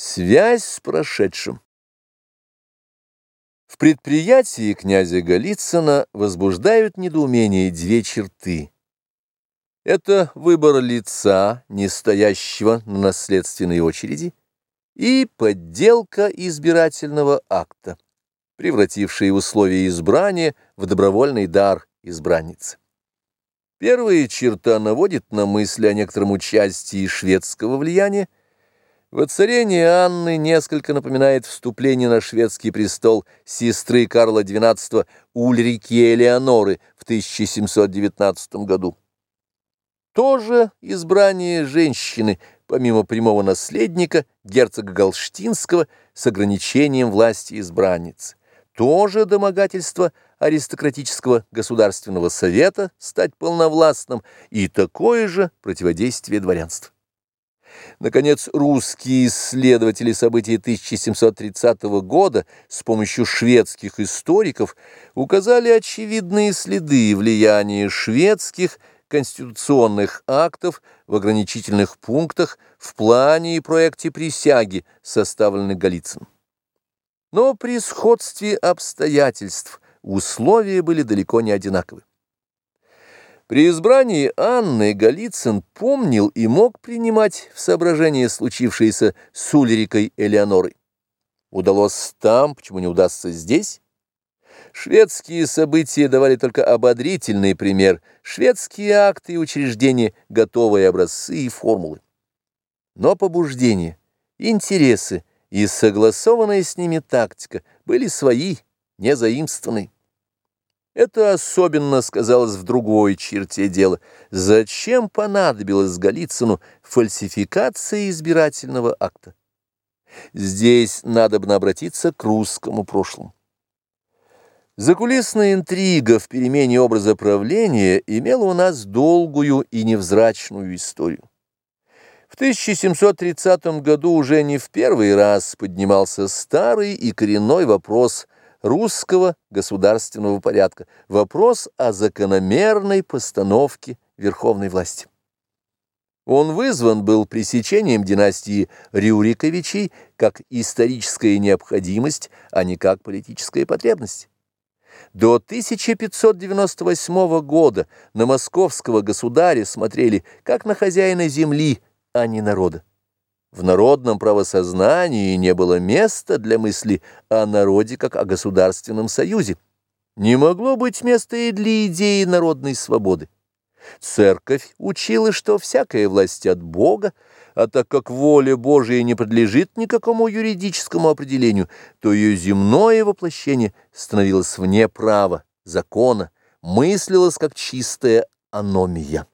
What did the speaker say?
Связь с прошедшим. В предприятии князя Голицына возбуждают недоумение две черты. Это выбор лица, не стоящего на наследственной очереди, и подделка избирательного акта, превратившая условия избрания в добровольный дар избранницы. Первая черта наводит на мысли о некотором участии шведского влияния, Воцарение Анны несколько напоминает вступление на шведский престол сестры Карла XII Ульрики Элеоноры в 1719 году. Тоже избрание женщины, помимо прямого наследника, герцога Галштинского, с ограничением власти избранницы. Тоже домогательство аристократического государственного совета стать полновластным и такое же противодействие дворянства. Наконец, русские исследователи событий 1730 года с помощью шведских историков указали очевидные следы влияния шведских конституционных актов в ограничительных пунктах в плане и проекте присяги, составленных Голицыным. Но при сходстве обстоятельств условия были далеко не одинаковы. При избрании Анны Голицын помнил и мог принимать в соображение случившееся с Ульрикой Элеонорой. Удалось там, почему не удастся здесь? Шведские события давали только ободрительный пример, шведские акты и учреждения, готовые образцы и формулы. Но побуждения, интересы и согласованная с ними тактика были свои, не заимствованные. Это особенно сказалось в другой черте дела. Зачем понадобилось Голицыну фальсификация избирательного акта? Здесь надо бы обратиться к русскому прошлому. Закулисная интрига в перемене образа правления имела у нас долгую и невзрачную историю. В 1730 году уже не в первый раз поднимался старый и коренной вопрос – русского государственного порядка, вопрос о закономерной постановке верховной власти. Он вызван был пресечением династии Рюриковичей как историческая необходимость, а не как политическая потребность. До 1598 года на московского государя смотрели как на хозяина земли, а не народа. В народном правосознании не было места для мысли о народе как о государственном союзе. Не могло быть места и для идеи народной свободы. Церковь учила, что всякая власть от Бога, а так как воля Божия не подлежит никакому юридическому определению, то ее земное воплощение становилось вне права, закона, мыслилось как чистая аномия.